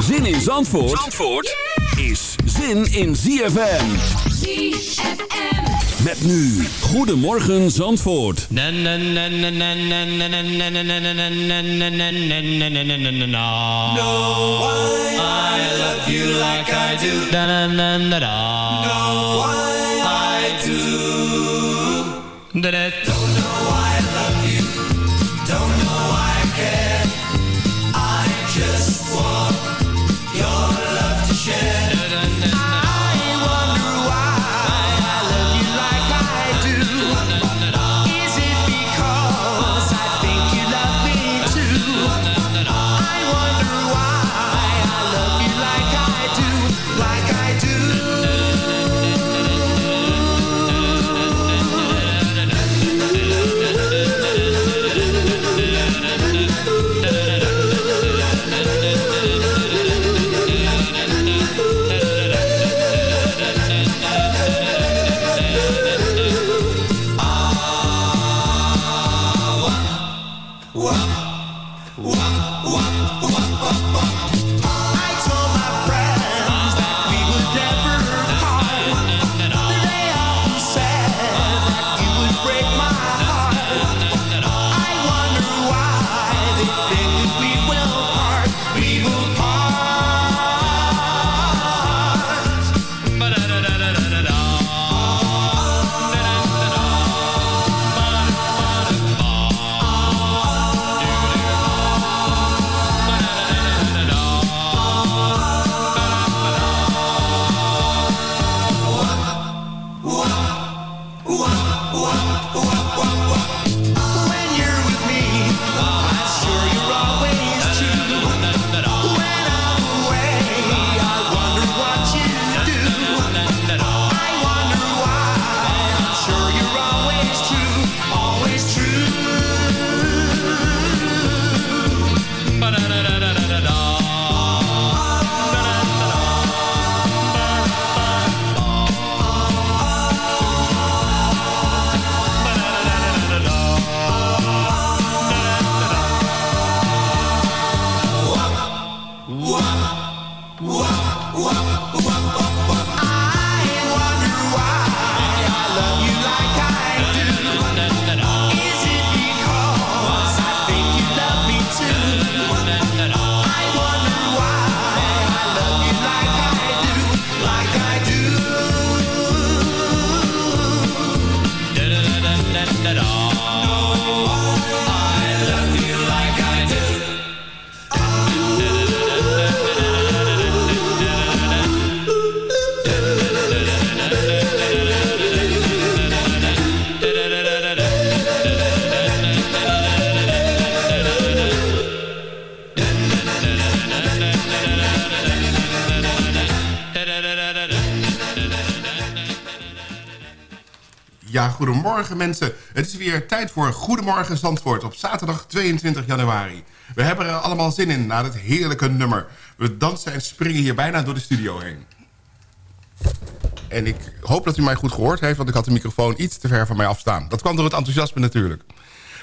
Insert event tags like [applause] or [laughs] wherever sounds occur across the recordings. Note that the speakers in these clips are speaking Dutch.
Zin in Zandvoort, Zandvoort yeah! is zin in ZFM. ZFM. Met nu, Goedemorgen Zandvoort. No, I love you like I do. No, I do. Het is weer tijd voor Goedemorgen Zandvoort op zaterdag 22 januari. We hebben er allemaal zin in na dit heerlijke nummer. We dansen en springen hier bijna door de studio heen. En ik hoop dat u mij goed gehoord heeft, want ik had de microfoon iets te ver van mij afstaan. Dat kwam door het enthousiasme natuurlijk.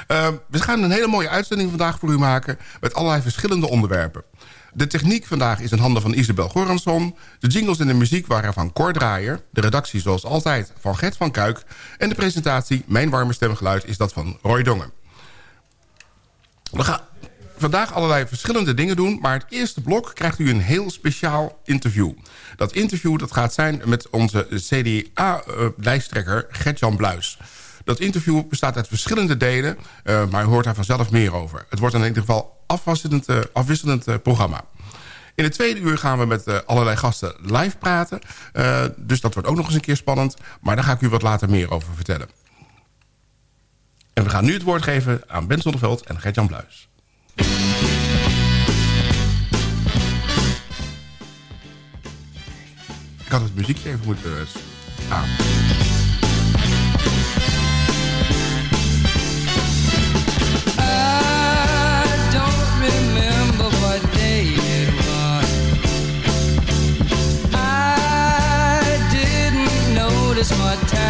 Uh, we gaan een hele mooie uitzending vandaag voor u maken... met allerlei verschillende onderwerpen. De techniek vandaag is in handen van Isabel Goransson. De jingles en de muziek waren van Cor Draaier. De redactie zoals altijd van Gert van Kuik. En de presentatie, mijn warme stemgeluid, is dat van Roy Dongen. We gaan vandaag allerlei verschillende dingen doen... maar het eerste blok krijgt u een heel speciaal interview. Dat interview dat gaat zijn met onze CDA-lijsttrekker Gert-Jan Bluis. Dat interview bestaat uit verschillende delen, uh, maar u hoort daar vanzelf meer over. Het wordt in ieder geval afwisselend, uh, afwisselend uh, programma. In het tweede uur gaan we met allerlei gasten live praten. dus dat wordt ook nog eens een keer spannend. Maar daar ga ik u wat later meer over vertellen. En we gaan nu het woord geven aan Ben Zonneveld en Gert-Jan Bluis. Ik had het muziekje even moeten aan. is what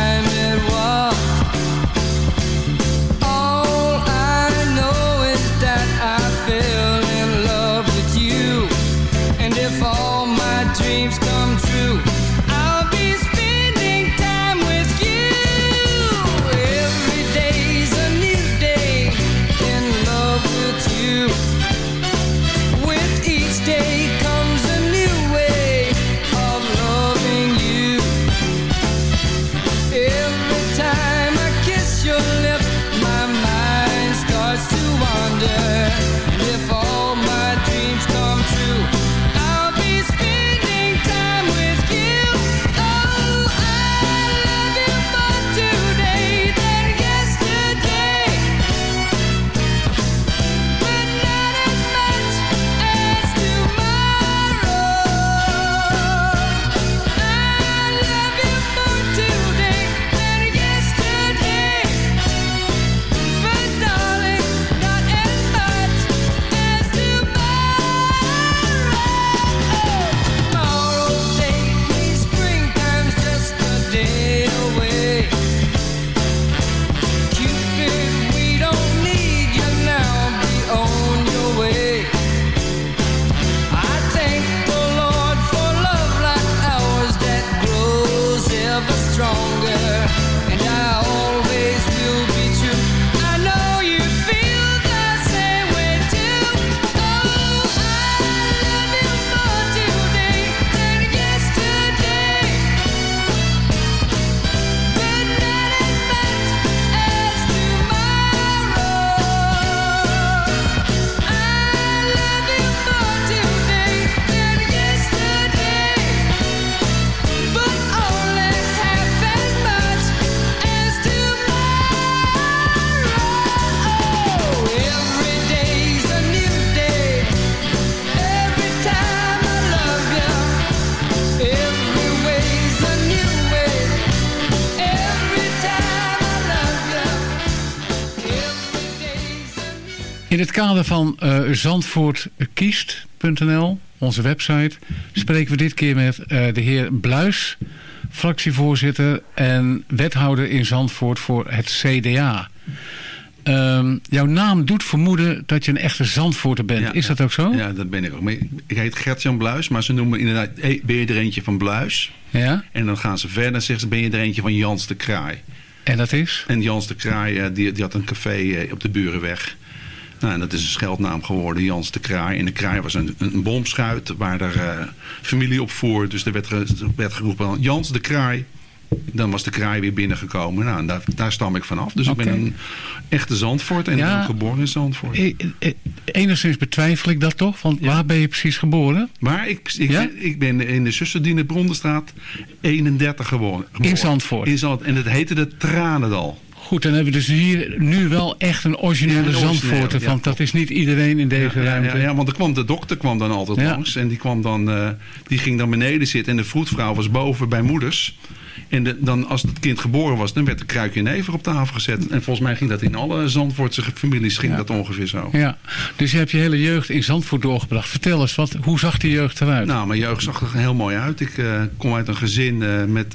In het kader van eh zandvoortkiest.nl, onze website, spreken we dit keer met eh, de heer Bluis, fractievoorzitter en wethouder in Zandvoort voor het CDA. Ehm, jouw naam doet vermoeden dat je een echte Zandvoorter bent. Ja, Is dat ook zo? Ja, dat ben ik ook. Maar ik- heet Gert-Jan Bluis, maar ze noemen me inderdaad... Hey, ben je er eentje van Bluis? Ja? En dan gaan ze verder en zeggen ze... ben je er eentje van Jans de Kraai? En dat is? En Jans de Kraai, eh, die, die had een café eh, op de Burenweg. Nou, en dat is een scheldnaam geworden, Jans de Kraai. En de Kraai was een, een bomschuit waar er eh, familie op voer. Dus er werd, werd geroepen, Jans de Kraai. Dan was de kraai weer binnengekomen. Nou, daar, daar stam ik vanaf. Dus ik ben een echte Zandvoort. En Ja. ben geboren in Zandvoort. Eh, Enigszins betwijfel ik dat toch? Want waar ben je precies geboren? Maar ik, ik, Ja? ik ben in de Zusserdiener Brondenstraat 31 geboren. In Zandvoort? In Zand, en het heette de Tranendal. Goed, dan hebben we dus hier nu wel echt een originele Ja, Zandvoorter. ja, want dat is niet iedereen in deze Ja, ruimte. ja, want er kwam, de dokter kwam dan altijd langs. En die, kwam dan, eh, die ging dan beneden zitten. En de vroedvrouw was boven bij moeders. En de, dan, als het kind geboren was, dan werd een kruikje never op tafel gezet. En volgens mij ging dat in alle Zandvoortse families ging Ja. dat ongeveer zo. Ja, dus je hebt je hele jeugd in Zandvoort doorgebracht. Vertel eens, wat, hoe zag die jeugd eruit? Nou, mijn jeugd zag er heel mooi uit. Ik eh, kom uit een gezin eh, met,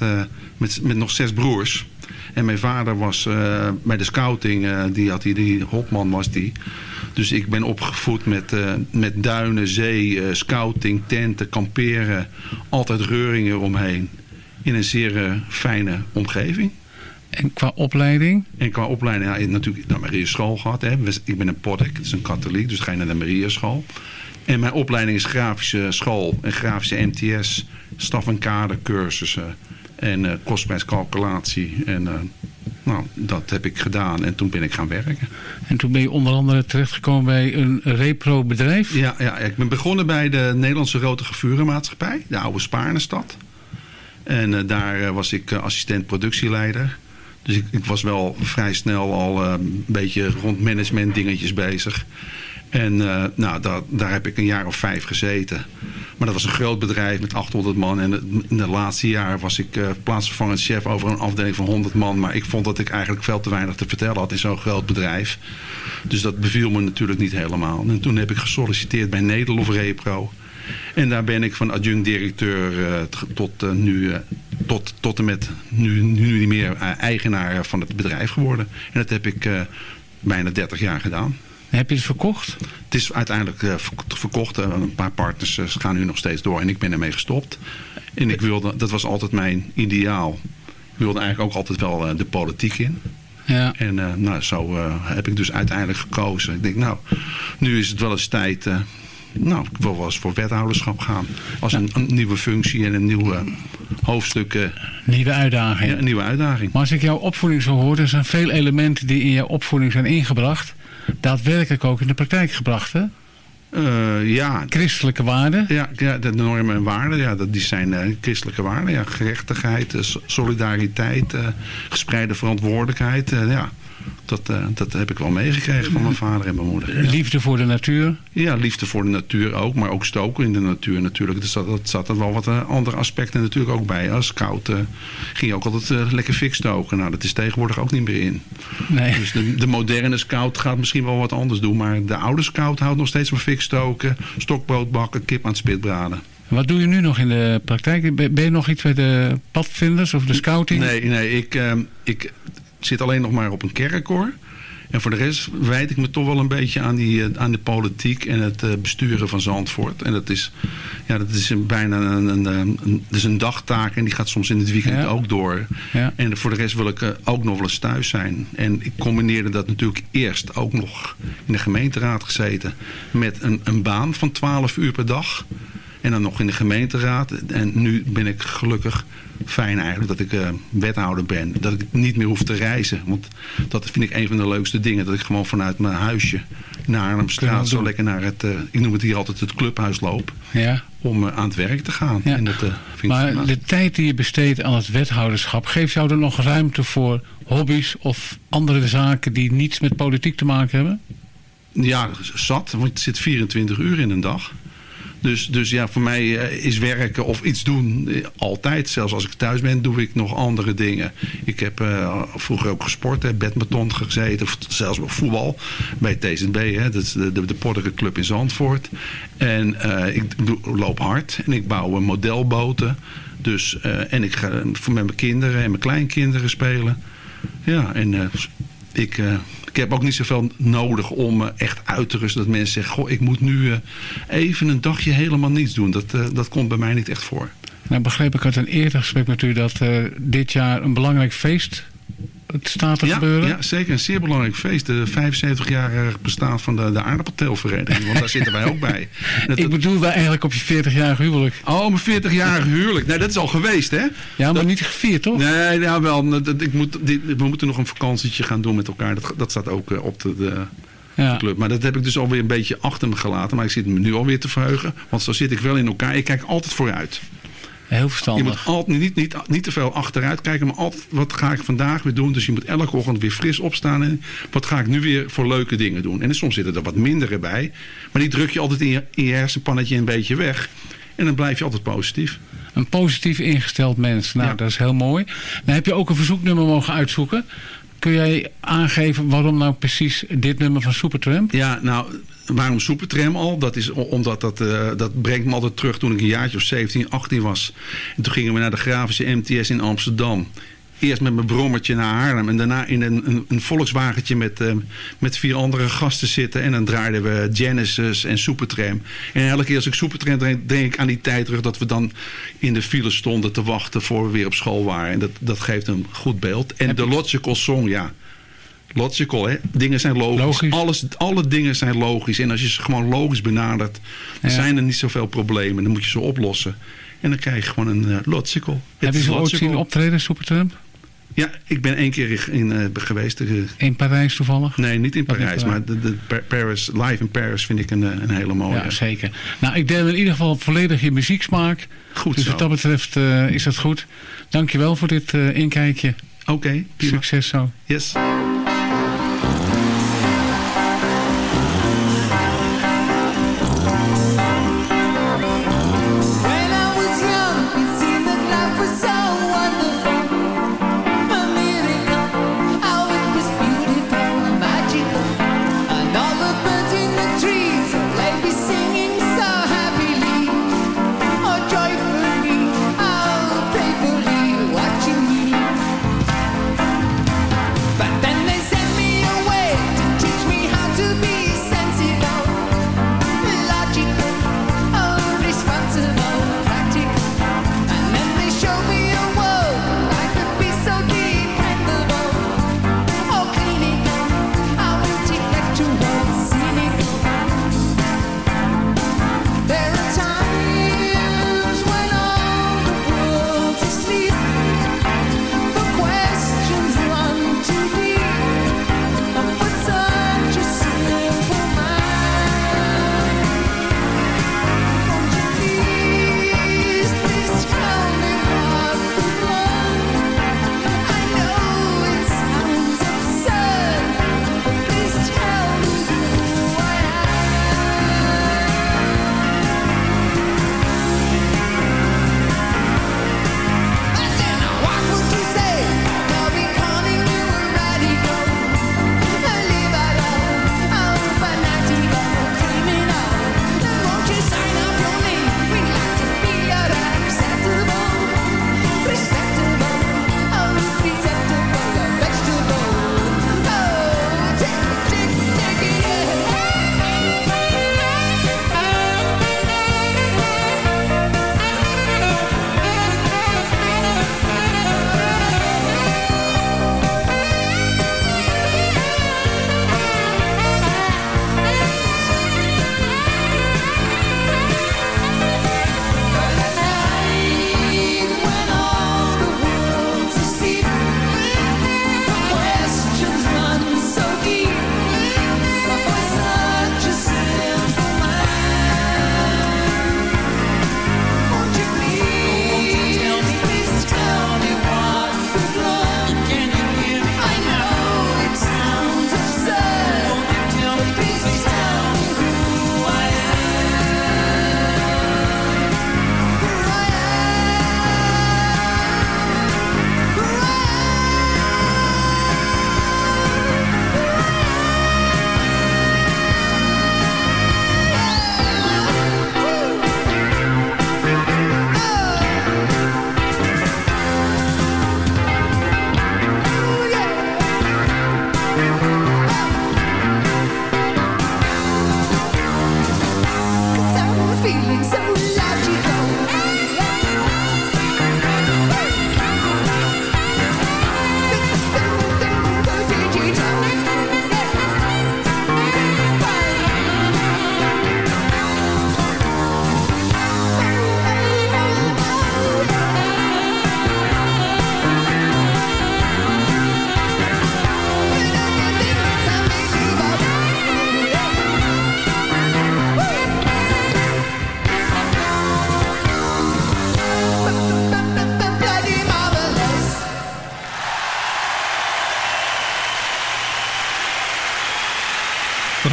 met, met nog zes broers. En mijn vader was eh, bij de scouting, eh, die had hij, die hopman was die. Dus ik ben opgevoed met, eh, met duinen, zee, scouting, tenten, kamperen. Altijd reuringen omheen. In een zeer fijne omgeving. En qua opleiding? En qua opleiding, ja, natuurlijk naar Maria school gehad. Hè. Ik ben een poddek, het is een katholiek, dus ga je naar de Maria school. En mijn opleiding is grafische school en grafische MTS, staf- en kadercursussen en eh kostprijscalculatie. En eh, nou, dat heb ik gedaan en toen ben ik gaan werken. En toen ben je onder andere terechtgekomen bij een repro-bedrijf. Ja, ja, ik ben begonnen bij de Nederlandse Rode Gevurenmaatschappij, de oude Spaarnestad. En eh, daar was ik assistent productieleider. Dus ik, ik was wel vrij snel al een beetje rond management dingetjes bezig. En eh, nou, daar, heb ik een jaar of vijf gezeten. Maar dat was een groot bedrijf met 800 man. En in de laatste jaar was ik eh, plaatsvervangend chef over een afdeling van 100 man. Maar ik vond dat ik eigenlijk veel te weinig te vertellen had in zo'n groot bedrijf. Dus dat beviel me natuurlijk niet helemaal. En toen heb ik gesolliciteerd bij Nederlof Repro. En daar ben ik van adjunct-directeur eh, tot, nu, tot, tot en met nu, nu niet meer eigenaar van het bedrijf geworden. En dat heb ik bijna 30 jaar gedaan. Heb je het verkocht? Het is uiteindelijk eh, verk- verkocht. Eh, Een paar partners eh, gaan nu nog steeds door en ik ben ermee gestopt. En ik wilde, dat was altijd mijn ideaal. Ik wilde eigenlijk ook altijd wel de politiek in. Ja. En nou, zo heb ik dus uiteindelijk gekozen. Ik denk, nou, nu is het wel eens tijd. nou, ik wil wel eens voor wethouderschap gaan. Als een, een nieuwe functie en een nieuw hoofdstuk. Nieuwe uitdaging. ja, een nieuwe uitdaging. Maar als ik jouw opvoeding zo hoor, er zijn veel elementen die in jouw opvoeding zijn ingebracht. Daadwerkelijk ook in de praktijk gebracht, hè? Eh, ja, Christelijke waarden. Ja, ja, de normen en waarden, ja, dat, die zijn eh, christelijke waarden. Ja. Gerechtigheid, eh, so- solidariteit, gespreide verantwoordelijkheid. ja. Dat, eh, dat heb ik wel meegekregen van mijn vader en mijn moeder. Liefde voor de natuur. Ja, liefde voor de natuur ook, maar ook stoken in de natuur natuurlijk. Dus dat, dat zat er wel wat eh, andere aspecten natuurlijk ook bij. Als scout eh, ging je ook altijd lekker fik stoken. Nou, dat is tegenwoordig ook niet meer in. Nee. Dus de, de moderne scout gaat misschien wel wat anders doen. Maar de oude scout houdt nog steeds van fik stoken, stokbrood bakken, kip aan het spit braden. Wat doe je nu nog in de praktijk? Ben je nog iets bij de padvinders of de scouting? Nee, nee ik, ik zit alleen nog maar op een kerkkoor. En voor de rest wijd ik me toch wel een beetje aan, die, eh, aan de politiek en het eh, besturen van Zandvoort. En dat is, ja, dat is een, bijna een, een, een, een- dat is een dagtaak en die gaat soms in het weekend Ja. ook door. Ja. En voor de rest wil ik eh, ook nog wel eens thuis zijn. En ik combineerde dat natuurlijk eerst ook nog in de gemeenteraad gezeten met een, een baan van 12 uur per dag. En dan nog in de gemeenteraad. En nu ben ik gelukkig fijn eigenlijk dat ik eh, wethouder ben. Dat ik niet meer hoef te reizen. Want dat vind ik een van de leukste dingen. Dat ik gewoon vanuit mijn huisje naar Arnhemstraat zo lekker naar het, eh, ik noem het hier altijd het clubhuis loop. Ja. Om eh, aan het werk te gaan. Ja. En dat, vind Maar de tijd die je besteedt aan het wethouderschap... geeft jou er nog ruimte voor hobby's of andere zaken... die niets met politiek te maken hebben? Ja, zat. Want het zit 24 uur in een dag. Dus, dus ja, voor mij eh, is werken of iets doen eh, altijd. Zelfs als ik thuis ben, doe ik nog andere dingen. Ik heb eh, vroeger ook gesport, hè, badminton gezeten. Of zelfs voetbal bij TZB. Hè, dat is de, de, de Portereclub in Zandvoort. En ik loop hard. En ik bouw modelboten. Dus, en ik ga voor met mijn kinderen en mijn kleinkinderen spelen. Ja, en ik, ik heb ook niet zoveel nodig om eh, echt uit te rusten. Dat mensen zeggen, goh, ik moet nu eh, even een dagje helemaal niets doen. Dat, eh, dat komt bij mij niet echt voor. Nou begreep ik uit een eerder gesprek met u... dat dit jaar een belangrijk feest het staat te Ja, gebeuren. ja, zeker. Een zeer belangrijk feest. De 75-jarig bestaan van de, de aardappelteelvereniging. Want daar zitten wij ook bij. Dat- [laughs] Ik bedoel wel eigenlijk op je 40-jarig huwelijk. Oh, mijn 40-jarig huwelijk. Nee, dat is al geweest, hè? Ja, maar niet gevierd, toch? Nee, ja, wel. Dat- Ik moet, dit- we moeten nog een vakantietje gaan doen met elkaar. Dat, dat staat ook eh, op de, de Ja. club. Maar dat heb ik dus alweer een beetje achter me gelaten. Maar ik zit me nu alweer te verheugen. Want zo zit ik wel in elkaar. Ik kijk altijd vooruit. Heel Je verstandig. moet altijd, niet, niet, niet te veel achteruit kijken. Maar altijd, wat ga ik vandaag weer doen? Dus je moet elke ochtend weer fris opstaan. En wat ga ik nu weer voor leuke dingen doen? En soms zitten er wat mindere bij. Maar die druk je altijd in je, in je hersenpannetje een beetje weg. En dan blijf je altijd positief. Een positief ingesteld mens. Nou, Ja. dat is heel mooi. Dan heb je ook een verzoeknummer mogen uitzoeken. Kun jij aangeven waarom nou precies dit nummer van Supertramp? Ja, nou, waarom Supertram al? Dat is omdat dat, eh, dat brengt me altijd terug toen ik een jaartje of 17, 18 was. En toen gingen we naar de Grafische MTS in Amsterdam. Eerst met mijn brommertje naar Haarlem. En daarna in een, een, een Volkswagentje met, eh, met vier andere gasten zitten. En dan draaiden we Genesis en Supertram. En elke keer als ik Supertram denk, denk ik aan die tijd terug... dat we dan in de file stonden te wachten voor we weer op school waren. En dat, dat geeft een goed beeld. En de Logical Song, ja... Logical, hè? Dingen zijn logisch. Logisch. Alles, alle dingen zijn logisch. En als je ze gewoon logisch benadert, Ja. zijn er niet zoveel problemen. Dan moet je ze oplossen. En dan krijg je gewoon een eh, logical. Heb je ze ooit zien optreden, Supertramp? Ja, ik ben één keer in, eh, geweest. eh, In Parijs toevallig? nee, niet in Parijs. Parijs. Maar de, de Pa- Paris, live in Paris vind ik een, een hele mooie. Ja, zeker. Nou, ik deel in ieder geval volledig je muzieksmaak. Goed dus zo. wat dat betreft is dat goed. Dankjewel voor dit inkijkje. Oké. Succes zo. Yes.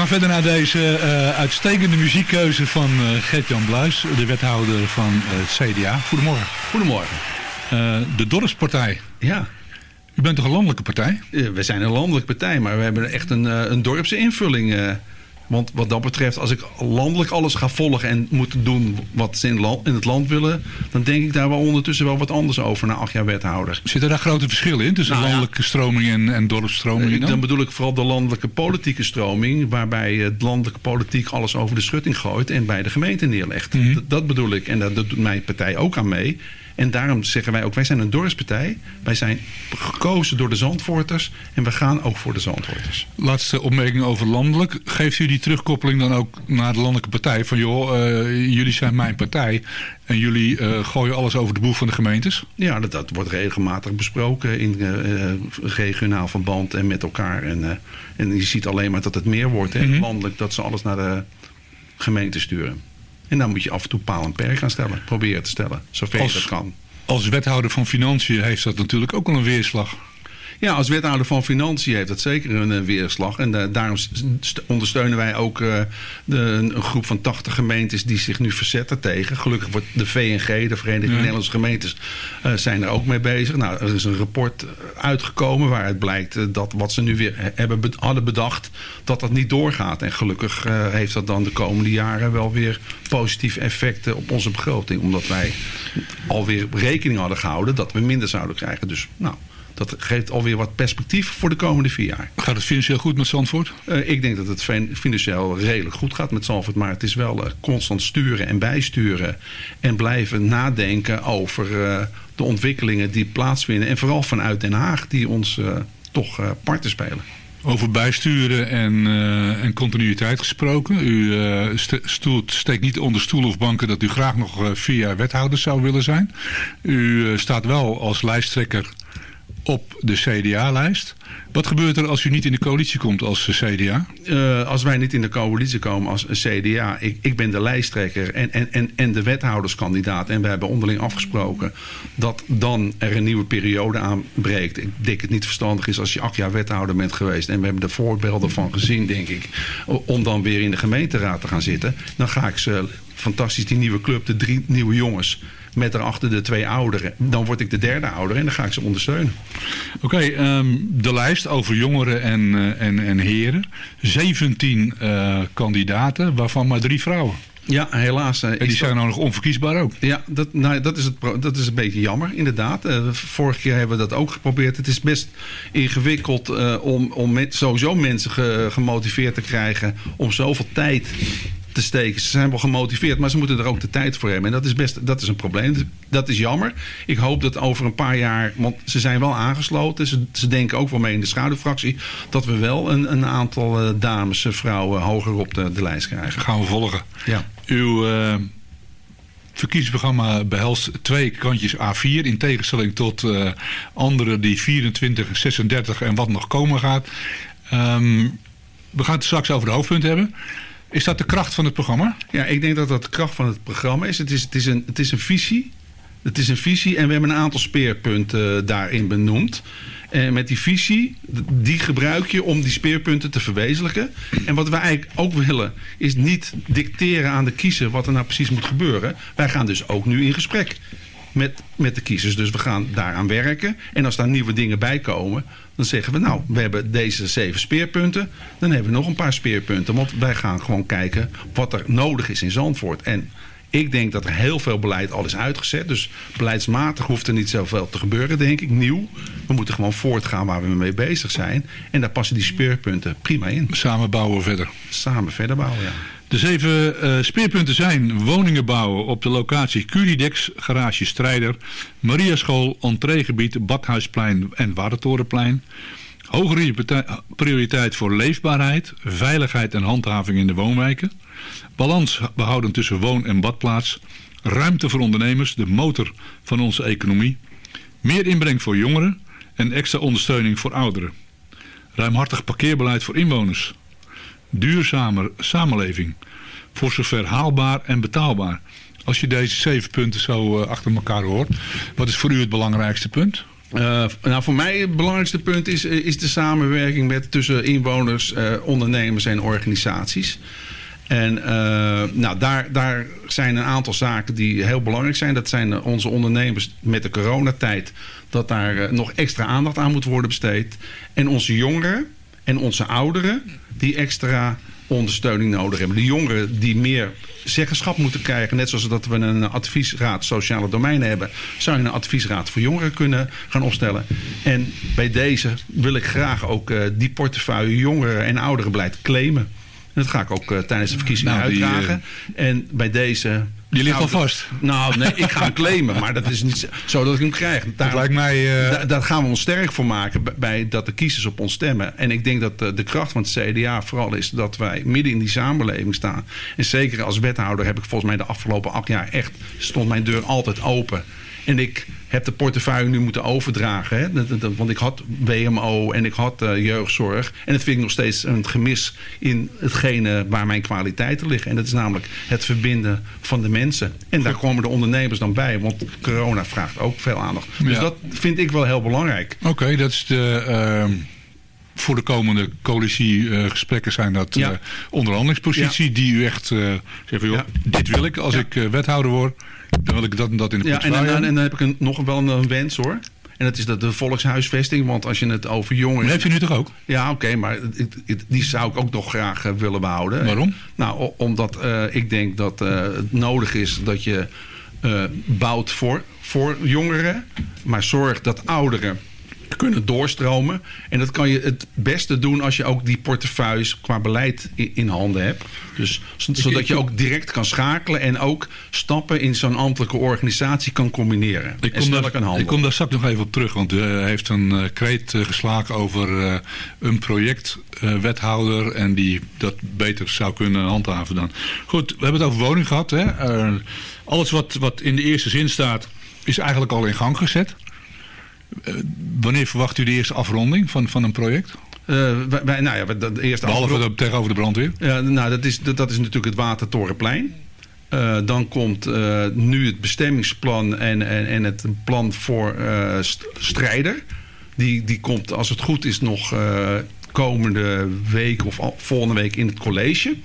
Gaan verder naar deze eh, uitstekende muziekkeuze van eh, Gert-Jan Bluis, de wethouder van eh, het CDA. Goedemorgen. Goedemorgen. De Dorpspartij. Ja, U bent toch een landelijke partij? we zijn een landelijke partij, maar we hebben echt een, een dorpse invulling. Want wat dat betreft, als ik landelijk alles ga volgen en moet doen wat ze in, het land willen, dan denk ik daar wel ondertussen wel wat anders over na acht jaar wethouder. Zitten daar grote verschillen in tussen Nou ja. landelijke stroming en, en dorpsstroming? Eh, dan? Dan bedoel ik vooral de landelijke politieke stroming, waarbij het landelijke politiek alles over de schutting gooit en bij de gemeente neerlegt. Mhm. Dat, dat bedoel ik. En daar doet mijn partij ook aan mee. En daarom zeggen wij ook, wij zijn een dorpspartij. Wij zijn gekozen door de Zandvoorters en we gaan ook voor de Zandvoorters. Laatste opmerking over landelijk. Geeft u die terugkoppeling dan ook naar de landelijke partij? Van joh, eh, jullie zijn mijn partij en jullie eh, gooien alles over de boeg van de gemeentes? Ja, dat, dat wordt regelmatig besproken in eh, regionaal verband en met elkaar. En, en je ziet alleen maar dat het meer wordt, hè, Mhm. landelijk, dat ze alles naar de gemeente sturen. En dan moet je af en toe paal en perk gaan stellen. Proberen te stellen, zover Als- je dat kan. Als wethouder van Financiën heeft dat natuurlijk ook wel een weerslag. Ja, als wethouder van Financiën heeft dat zeker een eh, weerslag. En eh, daarom st- st- ondersteunen wij ook eh, de, een groep van 80 gemeentes die zich nu verzetten tegen. Gelukkig wordt de VNG, de Vereniging Ja. Nederlandse Gemeentes, zijn er ook mee bezig. Nou, er is een rapport uitgekomen waaruit blijkt dat wat ze nu weer he- hebben, be- hadden bedacht, dat dat niet doorgaat. En gelukkig heeft dat dan de komende jaren wel weer positieve effecten op onze begroting. Omdat wij alweer rekening hadden gehouden dat we minder zouden krijgen. Dus nou, dat geeft alweer wat perspectief voor de komende vier jaar. Gaat het financieel goed met Zandvoort? Eh, ik denk dat het fin- financieel redelijk goed gaat met Zalvoort. Maar het is wel eh, constant sturen en bijsturen. En blijven nadenken over eh, de ontwikkelingen die plaatsvinden. En vooral vanuit Den Haag die ons toch parten spelen. Over bijsturen en, en continuïteit gesproken. U stoelt, steekt niet onder stoel of banken dat u graag nog vier jaar wethouder zou willen zijn. U staat wel als lijsttrekker op de CDA-lijst. Wat gebeurt er als u niet in de coalitie komt als eh, CDA? Eh, als wij niet in de coalitie komen als CDA, ik, ik ben de lijsttrekker en, en, en, en de wethouderskandidaat. En we hebben onderling afgesproken dat dan er een nieuwe periode aanbreekt. Ik denk het niet verstandig is als je acht jaar wethouder bent geweest. En we hebben er voorbeelden van gezien, denk ik. Om dan weer in de gemeenteraad te gaan zitten. Dan ga ik ze fantastisch, die nieuwe club, de drie nieuwe jongens. Met daarachter de twee ouderen. Dan word ik de derde ouder en dan ga ik ze ondersteunen. Oké, ehm, de lijst over jongeren en, eh, en, en heren. 17 eh, kandidaten, waarvan maar drie vrouwen. Ja, helaas. eh, En die zijn dat- nou nog onverkiesbaar ook. Ja, dat, nou, dat, is het, dat is een beetje jammer, inderdaad. Eh, vorige keer hebben we dat ook geprobeerd. Het is best ingewikkeld om, om met, sowieso mensen ge- gemotiveerd te krijgen... om zoveel tijd te steken. Ze zijn wel gemotiveerd, maar ze moeten er ook de tijd voor hebben. En dat is best dat is een probleem. Dat is jammer. Ik hoop dat over een paar jaar... want ze zijn wel aangesloten. Ze, ze denken ook wel mee in de schaduwfractie... dat we wel een, een aantal eh, dames, eh, vrouwen hoger op de, de lijst krijgen. Gaan we volgen. Ja. Uw eh, verkiezingsprogramma behelst twee kantjes A4. In tegenstelling tot andere die 24, 36 en wat nog komen gaat. Ehm, we gaan het straks over de hoofdpunten hebben. Is dat de kracht van het programma? Ja, ik denk dat dat de kracht van het programma is. Het is, het is, een, het is een visie. Het is een visie en we hebben een aantal speerpunten eh, daarin benoemd. En met die visie, die gebruik je om die speerpunten te verwezenlijken. En wat wij eigenlijk ook willen, is niet dicteren aan de kiezer wat er nou precies moet gebeuren. Wij gaan dus ook nu in gesprek met, met de kiezers. Dus we gaan daaraan werken. En als daar nieuwe dingen bij komen, dan zeggen we nou, we hebben deze zeven speerpunten. Dan hebben we nog een paar speerpunten. Want wij gaan gewoon kijken wat er nodig is in Zandvoort. En ik denk dat er heel veel beleid al is uitgezet. Dus beleidsmatig hoeft er niet zoveel te gebeuren, denk ik. Nieuw. We moeten gewoon voortgaan waar we mee bezig zijn. En daar passen die speerpunten prima in. Samen bouwen we verder. Samen verder bouwen, ja. De zeven eh, speerpunten zijn woningen bouwen op de locatie Curidex, Garage Strijder, Mariaschool, entreegebied, Badhuisplein en Warentorenplein. Hogere prioriteit voor leefbaarheid, veiligheid en handhaving in de woonwijken. Balans behouden tussen woon- en badplaats. Ruimte voor ondernemers, de motor van onze economie. Meer inbreng voor jongeren en extra ondersteuning voor ouderen. Ruimhartig parkeerbeleid voor inwoners duurzamer samenleving. Voor zover haalbaar en betaalbaar. Als je deze zeven punten zo eh, achter elkaar hoort, wat is voor u het belangrijkste punt? Eh, nou, voor mij het belangrijkste punt is, eh, is de samenwerking met, tussen inwoners, ondernemers en organisaties. En nou, daar, daar zijn een aantal zaken die heel belangrijk zijn. Dat zijn onze ondernemers met de coronatijd. Dat daar nog extra aandacht aan moet worden besteed. En onze jongeren en onze ouderen die extra ondersteuning nodig hebben. De jongeren die meer zeggenschap moeten krijgen. Net zoals dat we een adviesraad sociale domeinen hebben. Zou je een adviesraad voor jongeren kunnen gaan opstellen. En bij deze wil ik graag ook eh, die portefeuille jongeren en ouderenbeleid claimen. En dat ga ik ook eh, tijdens de verkiezingen Nou, uitdragen. en bij deze... Die ligt Nou, al vast. Nou, nee, ik ga hem claimen. Maar dat is niet zo- dat ik hem krijg. Dat Daarom- lijkt mij... eh, Da- daar gaan we ons sterk voor maken bij- bij dat de kiezers op ons stemmen. En ik denk dat eh, de kracht van het CDA vooral is dat wij midden in die samenleving staan. En zeker als wethouder heb ik volgens mij de afgelopen acht jaar echt stond mijn deur altijd open. En ik heb de portefeuille nu moeten overdragen. Hè? Want ik had WMO en ik had eh, jeugdzorg. En dat vind ik nog steeds een gemis in hetgene waar mijn kwaliteiten liggen. En dat is namelijk het verbinden van de mensen. En daar komen de ondernemers dan bij. Want corona vraagt ook veel aandacht. Dus Ja. dat vind ik wel heel belangrijk. Oké, dat is de... ehm, voor de komende coalitiegesprekken zijn dat Ja. eh, onderhandelingspositie die u echt eh zegt van, joh, Ja. dit wil ik als ik wethouder word. Dan wil ik dat en dat in de Ja, en, en dan heb ik een, nog wel een, wens hoor. En dat is dat de volkshuisvesting. Want als je het over jongeren... Dat heeft u nu toch ook? Ja, oké, maar het- het- die zou ik ook nog graag eh, willen behouden. Waarom? Nou, omdat eh, ik denk dat eh, het nodig is dat je bouwt voor, voor jongeren. Maar zorg dat ouderen kunnen doorstromen. En dat kan je het beste doen als je ook die portefeuilles qua beleid in, handen hebt. Dus z- zodat je ook direct kan schakelen en ook stappen in zo'n ambtelijke organisatie kan combineren. Ik kom, daar, kan ik kom daar straks nog even op terug. Want eh, hij heeft een eh, kreet eh, geslagen over een projectwethouder. en die dat beter zou kunnen handhaven dan. Goed, we hebben het over woning gehad. Hè? Alles wat, wat in de eerste zin staat is eigenlijk al in gang gezet. Eh, wanneer verwacht u de eerste afronding van, van een project? Eh, wij, nou ja, eerste Behalve tegenover de brandweer. Ja, nou, dat is, dat, dat is natuurlijk het Watertorenplein. Eh, dan komt nu het bestemmingsplan en, en, en het plan voor st- strijder. Die, die komt, als het goed is, nog komende week of volgende week in het college.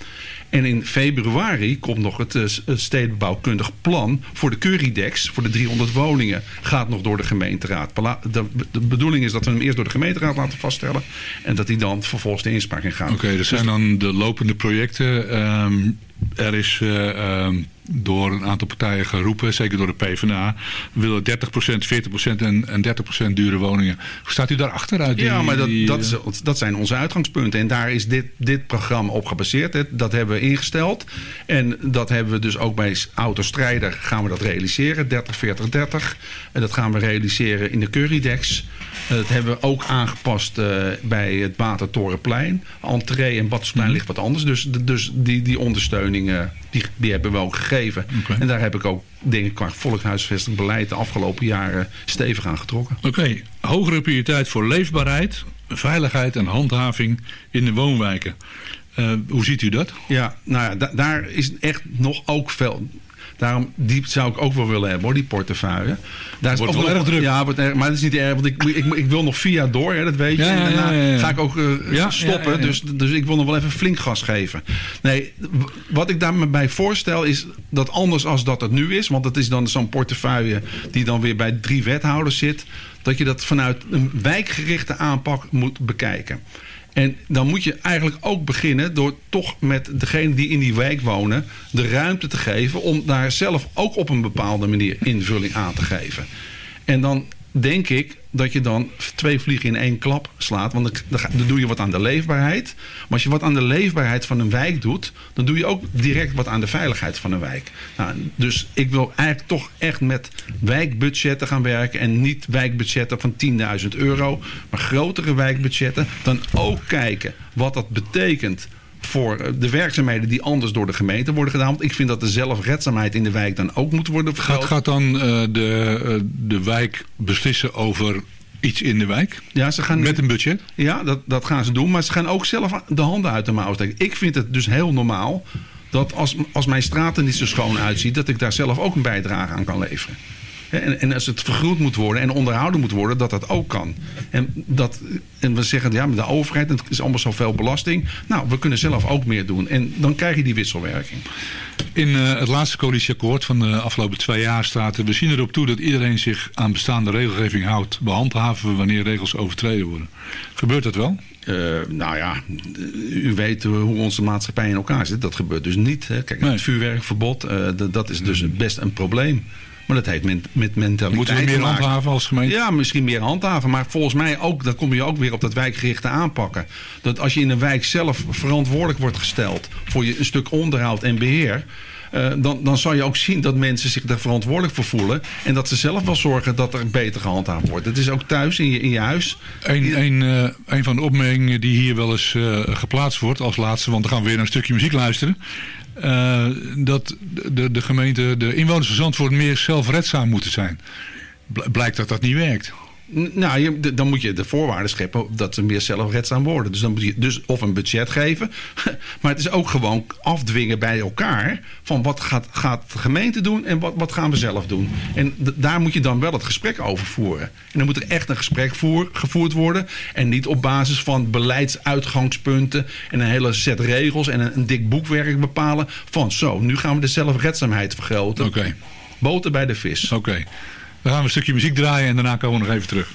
En in februari komt nog het, het stedenbouwkundig plan voor de Curidex, voor de 300 woningen, gaat nog door de gemeenteraad. De, de bedoeling is dat we hem eerst door de gemeenteraad laten vaststellen en dat hij dan vervolgens de inspraak in gaat. Oké, dat zijn dan de lopende projecten. Ehm, er is eh, ehm, door een aantal partijen geroepen, zeker door de PvdA, we willen 30%, 40% en, en 30% dure woningen. Hoe staat u daarachter uit? die- ja, maar dat, die, dat, eh, is, dat zijn onze uitgangspunten. En daar is dit, dit programma op gebaseerd. hè. Dat hebben we ingesteld. En dat hebben we dus ook bij Autostrijder gaan we dat realiseren. 30, 40, 30. En dat gaan we realiseren in de Curidex. Dat hebben we ook aangepast eh, bij het Watertorenplein. Entree en Badsplein Mhm. ligt wat anders. Dus, dus die, die ondersteuning eh, die, die hebben we ook gegeven. En daar heb ik ook, denk ik, qua volkshuisvesting beleid de afgelopen jaren stevig aan getrokken. Oké, hogere prioriteit voor leefbaarheid, veiligheid en handhaving in de woonwijken. Eh, hoe ziet u dat? Ja, nou ja, da- daar is echt nog ook veel. Daarom, die zou ik ook wel willen hebben hoor, die portefeuille. Daar is Wordt ook wel erg druk. Ja, wordt erg, maar dat is niet erg, want ik, ik, ik wil nog vier jaar door, hè, dat weet je. Ja, en daarna ja, ja, ja. ga ik ook eh, stoppen. Dus, dus ik wil nog wel even flink gas geven. Nee, wat ik daar me bij voorstel is dat anders als dat het nu is... want dat is dan zo'n portefeuille die dan weer bij drie wethouders zit... dat je dat vanuit een wijkgerichte aanpak moet bekijken. En dan moet je eigenlijk ook beginnen door toch met degene die in die wijk wonen de ruimte te geven om daar zelf ook op een bepaalde manier invulling aan te geven. En dan denk ik dat je dan twee vliegen in één klap slaat. Want dan, dan doe je wat aan de leefbaarheid. Maar als je wat aan de leefbaarheid van een wijk doet... dan doe je ook direct wat aan de veiligheid van een wijk. Nou, dus ik wil eigenlijk toch echt met wijkbudgetten gaan werken... en niet wijkbudgetten van 10.000 euro... maar grotere wijkbudgetten. Dan ook kijken wat dat betekent voor eh, de werkzaamheden die anders door de gemeente worden gedaan. Want ik vind dat de zelfredzaamheid in de wijk dan ook moet worden Gaat, vergroot. gaat dan eh, de, eh, de wijk beslissen over iets in de wijk? Ja, ze gaan Met een budget? Ja, dat, dat gaan ze doen. Maar ze gaan ook zelf de handen uit de mouw steken. Ik vind het dus heel normaal dat als, als mijn straat er niet zo schoon uitziet... dat ik daar zelf ook een bijdrage aan kan leveren. En, en als het vergroend moet worden en onderhouden moet worden, dat dat ook kan. En, dat, en we zeggen, ja, met de overheid, het is allemaal zoveel belasting. Nou, we kunnen zelf ook meer doen. En dan krijg je die wisselwerking. In eh, het laatste coalitieakkoord van de afgelopen twee jaar staat... er, we zien erop toe dat iedereen zich aan bestaande regelgeving houdt. Behandhaven we wanneer regels overtreden worden. Gebeurt dat wel? Eh, nou ja, u weet hoe onze maatschappij in elkaar zit. Dat gebeurt dus niet. Hè. Kijk, Nee. het vuurwerkverbod, eh, dat is dus best een probleem. Maar dat heeft met, met mentaliteit Moeten we meer maken. handhaven als gemeente? Ja, misschien meer handhaven. Maar volgens mij ook, dan kom je ook weer op dat wijkgerichte aanpakken. Dat als je in een wijk zelf verantwoordelijk wordt gesteld voor je een stuk onderhoud en beheer. eh, dan, dan zal je ook zien dat mensen zich daar verantwoordelijk voor voelen. En dat ze zelf wel zorgen dat er beter gehandhaafd wordt. Het is ook thuis in je, in je huis. Een, een, eh, een van de opmerkingen die hier wel eens eh, geplaatst wordt als laatste, want dan gaan we weer naar een stukje muziek luisteren. Eh, dat de, de gemeente, de inwoners van Zandvoort meer zelfredzaam moeten zijn. Bl- Blijkt dat dat niet werkt. Nou, je, dan moet je de voorwaarden scheppen dat ze meer zelfredzaam worden. Dus dan moet je dus of een budget geven. [laughs] Maar het is ook gewoon afdwingen bij elkaar. Van wat gaat, gaat de gemeente doen en wat, wat gaan we zelf doen. En daar moet je dan wel het gesprek over voeren. En dan moet er echt een gesprek voer, gevoerd worden. En niet op basis van beleidsuitgangspunten. En een hele set regels en een, een dik boekwerk bepalen. Van zo, nu gaan we de zelfredzaamheid vergroten. Oké, Boter bij de vis. oké. Dan gaan we een stukje muziek draaien en daarna komen we nog even terug.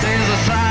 There's a sign.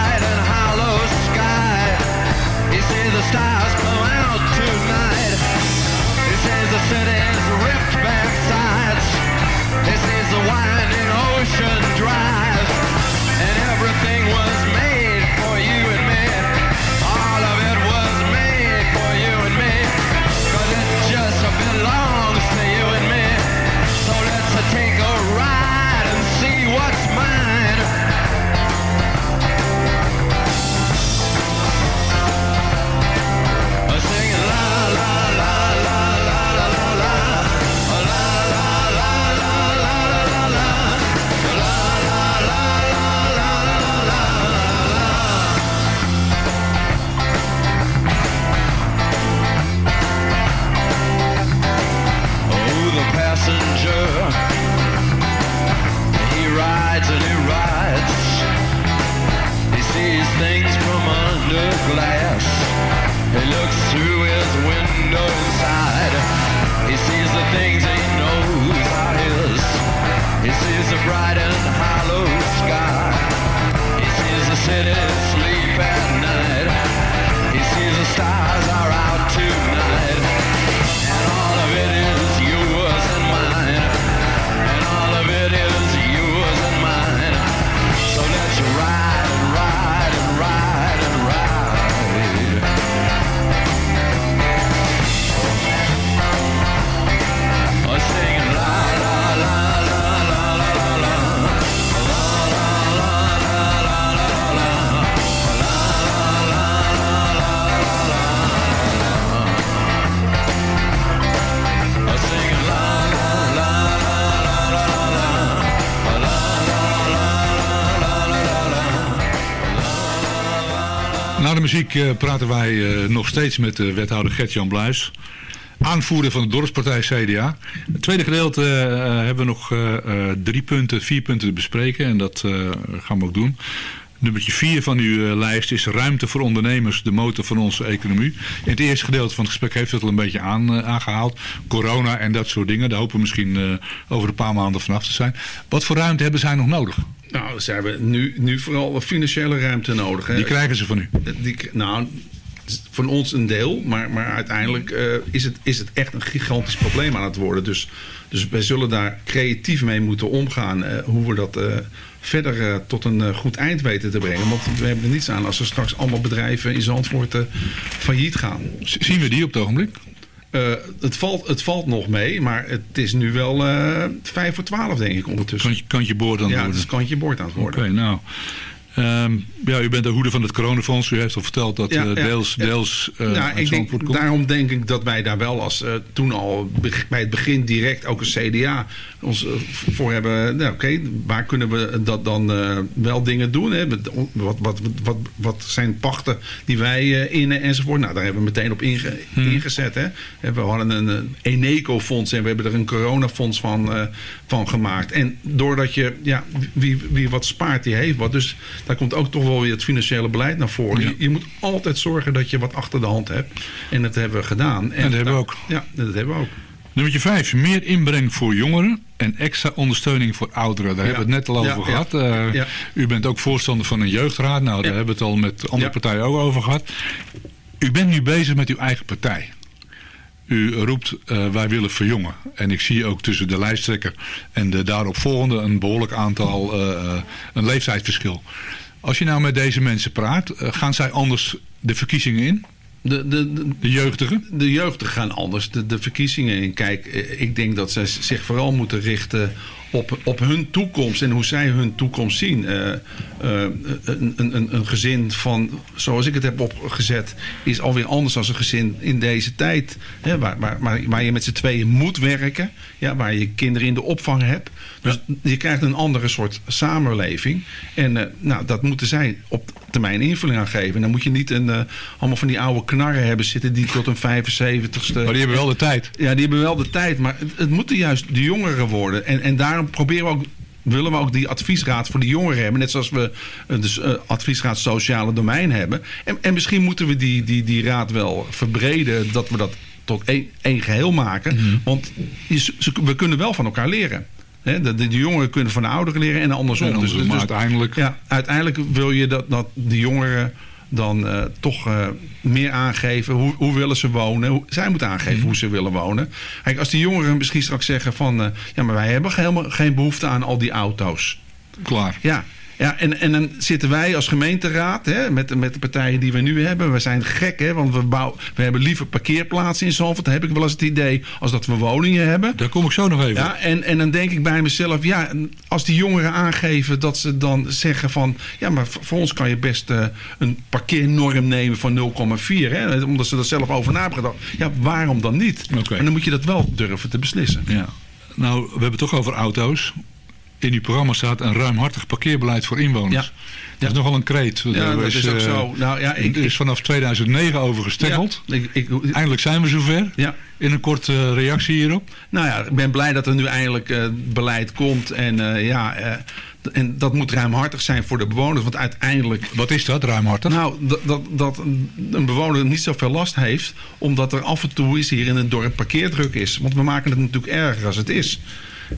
Eh, praten wij eh, nog steeds met de wethouder Gert-Jan Bluis. Aanvoerder van de dorpspartij CDA. Het tweede gedeelte eh, hebben we nog eh, eh, drie punten, vier punten te bespreken. En dat eh, gaan we ook doen. Nummertje 4 van uw eh, lijst is ruimte voor ondernemers, de motor van onze economie. In het eerste gedeelte van het gesprek heeft het al een beetje aan, eh, aangehaald. Corona en dat soort dingen. Daar hopen we misschien eh, over een paar maanden vanaf te zijn. Wat voor ruimte hebben zij nog nodig? Nou, ze hebben nu, nu vooral financiële ruimte nodig. Hè. Die krijgen ze van u. Die, nou, van ons een deel, maar, maar uiteindelijk eh, is, het, is het echt een gigantisch probleem aan het worden. Dus, dus wij zullen daar creatief mee moeten omgaan. eh, hoe we dat eh, verder eh, tot een eh, goed eind weten te brengen. Want we hebben er niets aan als er straks allemaal bedrijven in Zandvoort eh, failliet gaan. Z- Zien we die op het ogenblik? Eh, het, valt, het valt nog mee, maar het is nu wel eh vijf voor twaalf denk ik ondertussen. Kantje, kantje boord aan het ja, het worden. is kantje boord aan het Oké, worden. nou. Ehm, ja, u bent de hoede van het coronafonds. U heeft al verteld dat Ja, eh, deels, ja. deels eh Nou, ik denk, Zandvoort komt. daarom denk ik dat wij daar wel als eh, toen al bij het begin direct ook een CDA ons voor hebben. Nou, oké, waar kunnen we dat dan wel dingen doen? Hè? Wat, wat, wat, wat zijn pachten die wij innen enzovoort? Nou, daar hebben we meteen op inge- Hmm. ingezet. Hè? We hadden een, Eneco-fonds en we hebben er een coronafonds van, van gemaakt. En doordat je, ja, wie, wie wat spaart, die heeft wat. Dus daar komt ook toch wel weer het financiële beleid naar voren. Ja. Je, je moet altijd zorgen dat je wat achter de hand hebt. En dat hebben we gedaan. En dat hebben we ook. Ja, dat hebben we ook. Nummer 5. Meer inbreng voor jongeren en extra ondersteuning voor ouderen. Daar hebben we het net al over ja. gehad. Eh. U bent ook voorstander van een jeugdraad. Nou, daar hebben we het al met andere partijen ook over gehad. U bent nu bezig met uw eigen partij. U roept, eh, wij willen verjongen. En ik zie ook tussen de lijsttrekker en de daaropvolgende een behoorlijk aantal, eh, eh, een leeftijdsverschil. Als je nou met deze mensen praat, gaan zij anders de verkiezingen in? De, de, de, De jeugdigen? de jeugdigen gaan anders de, de verkiezingen in. Kijk, ik denk dat zij zich vooral moeten richten op, op hun toekomst en hoe zij hun toekomst zien. Eh, eh, een, een, een- gezin van, zoals ik het heb opgezet, is alweer anders dan een gezin in deze tijd. Hè, waar, waar, waar, waar je met z'n tweeën moet werken, ja, waar je kinderen in de opvang hebt. Dus je krijgt een andere soort samenleving. En eh, nou, dat moeten zij op termijn invulling aan geven. En dan moet je niet een, allemaal van die oude knarren hebben zitten die tot een 75ste. Maar die hebben wel de tijd. Ja, die hebben wel de tijd, maar het, het moeten juist de jongeren worden. En, en daarom proberen we ook, willen we ook die adviesraad voor de jongeren hebben. Net zoals we eh, dus, eh, adviesraad sociale domein hebben. En, en misschien moeten we die, die, die raad wel verbreden, dat we dat tot één, één geheel maken. Want je, ze- we kunnen wel van elkaar leren. Hè, de, de, de jongeren kunnen van de ouderen leren en andersom. En andersom, maar uiteindelijk- Ja, uiteindelijk wil je dat, dat de jongeren dan eh, toch eh, meer aangeven. Hoe, hoe willen ze wonen? Hoe, zij moeten aangeven Mhm. hoe ze willen wonen. Kijk, als die jongeren misschien straks zeggen van... eh, ja, maar wij hebben helemaal geen behoefte aan al die auto's. Klaar. Ja, ja en, en dan zitten wij als gemeenteraad hè, met, met de partijen die we nu hebben. We zijn gek, hè, want we, bouwen, we hebben liever parkeerplaatsen in Zandvoort. Dan heb ik wel eens het idee als dat we woningen hebben. Daar kom ik zo nog even. Ja, en, en dan denk ik bij mezelf, ja, als die jongeren aangeven dat ze dan zeggen van, ja, maar voor ons kan je best eh, een parkeernorm nemen van 0,4, hè, omdat ze er zelf over na hebben gedacht. Ja, waarom dan niet? Oké. En dan moet je dat wel durven te beslissen. Ja. Nou, we hebben het toch over auto's. In uw programma staat een ruimhartig parkeerbeleid voor inwoners. Ja. Dat is nogal een kreet. Ja, Daar dat is ook eh, zo. Nou ja, ik, is vanaf 2009 over gesteggeld. Ja, ik, ik, Eindelijk zijn we zover. ja. In een korte reactie hierop. Nou ja, ik ben blij dat er nu eindelijk eh, beleid komt. En eh, ja, eh, en dat moet ruimhartig zijn voor de bewoners. Want uiteindelijk Wat is dat, ruimhartig? Nou, dat, dat, dat een een bewoner niet zoveel last heeft, omdat er af en toe is hier in het dorp parkeerdruk is. Want we maken het natuurlijk erger als het is.